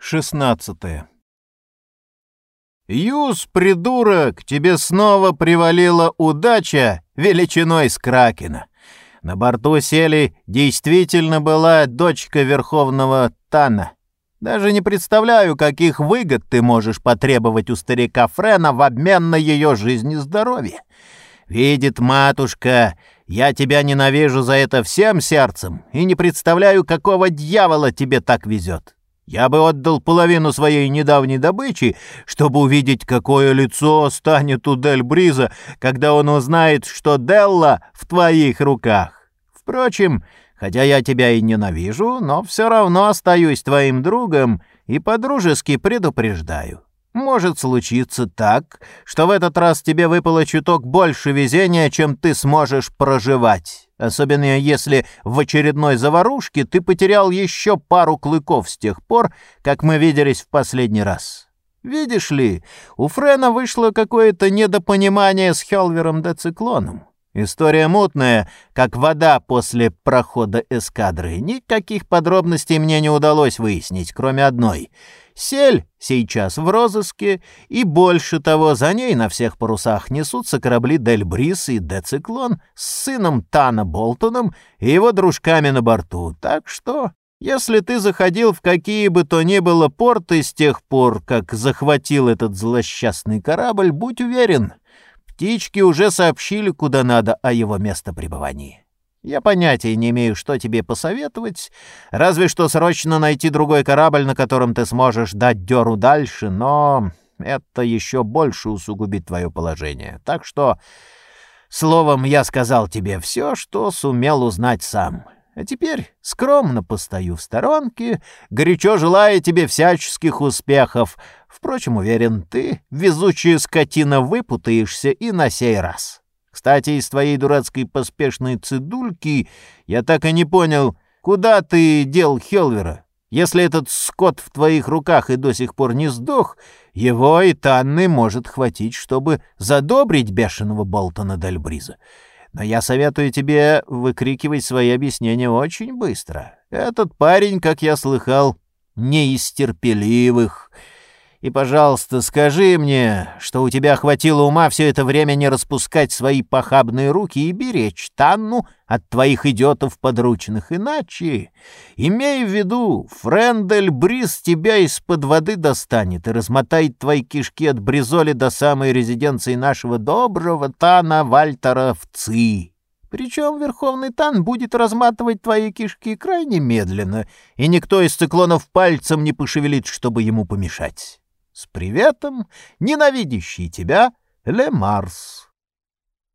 16. Юз, придурок, тебе снова привалила удача величиной с Кракена. На борту сели действительно была дочка Верховного Тана. Даже не представляю, каких выгод ты можешь потребовать у старика Френа в обмен на ее жизнь и здоровье. Видит матушка, я тебя ненавижу за это всем сердцем и не представляю, какого дьявола тебе так везет. Я бы отдал половину своей недавней добычи, чтобы увидеть, какое лицо станет у Дель Бриза, когда он узнает, что Делла в твоих руках. Впрочем, хотя я тебя и ненавижу, но все равно остаюсь твоим другом и подружески предупреждаю. Может случиться так, что в этот раз тебе выпало чуток больше везения, чем ты сможешь проживать. Особенно если в очередной заварушке ты потерял еще пару клыков с тех пор, как мы виделись в последний раз. Видишь ли, у Френа вышло какое-то недопонимание с Хелвером да Циклоном. История мутная, как вода после прохода эскадры. Никаких подробностей мне не удалось выяснить, кроме одной. Сель сейчас в розыске, и больше того, за ней на всех парусах несутся корабли Дель Брис и Дециклон с сыном Тана Болтоном и его дружками на борту. Так что, если ты заходил в какие бы то ни было порты с тех пор, как захватил этот злосчастный корабль, будь уверен — Птички уже сообщили куда надо о его местопребывании. Я понятия не имею, что тебе посоветовать, разве что срочно найти другой корабль, на котором ты сможешь дать дёру дальше, но это еще больше усугубит твое положение. Так что, словом, я сказал тебе все, что сумел узнать сам. А теперь скромно постою в сторонке, горячо желая тебе всяческих успехов. Впрочем, уверен, ты, везучая скотина, выпутаешься и на сей раз. Кстати, из твоей дурацкой поспешной цидульки я так и не понял, куда ты дел Хелвера. Если этот скот в твоих руках и до сих пор не сдох, его и Танны может хватить, чтобы задобрить бешеного Болтона Дельбриза. Но я советую тебе выкрикивать свои объяснения очень быстро. Этот парень, как я слыхал, не из терпеливых. И, пожалуйста, скажи мне, что у тебя хватило ума все это время не распускать свои похабные руки и беречь Танну от твоих идиотов подручных. Иначе, имей в виду, Френдель Бриз тебя из-под воды достанет и размотает твои кишки от Бризоли до самой резиденции нашего доброго Тана Вальтера в ЦИ. Причем Верховный Тан будет разматывать твои кишки крайне медленно, и никто из циклонов пальцем не пошевелит, чтобы ему помешать. С приветом, ненавидящий тебя, Ле Марс.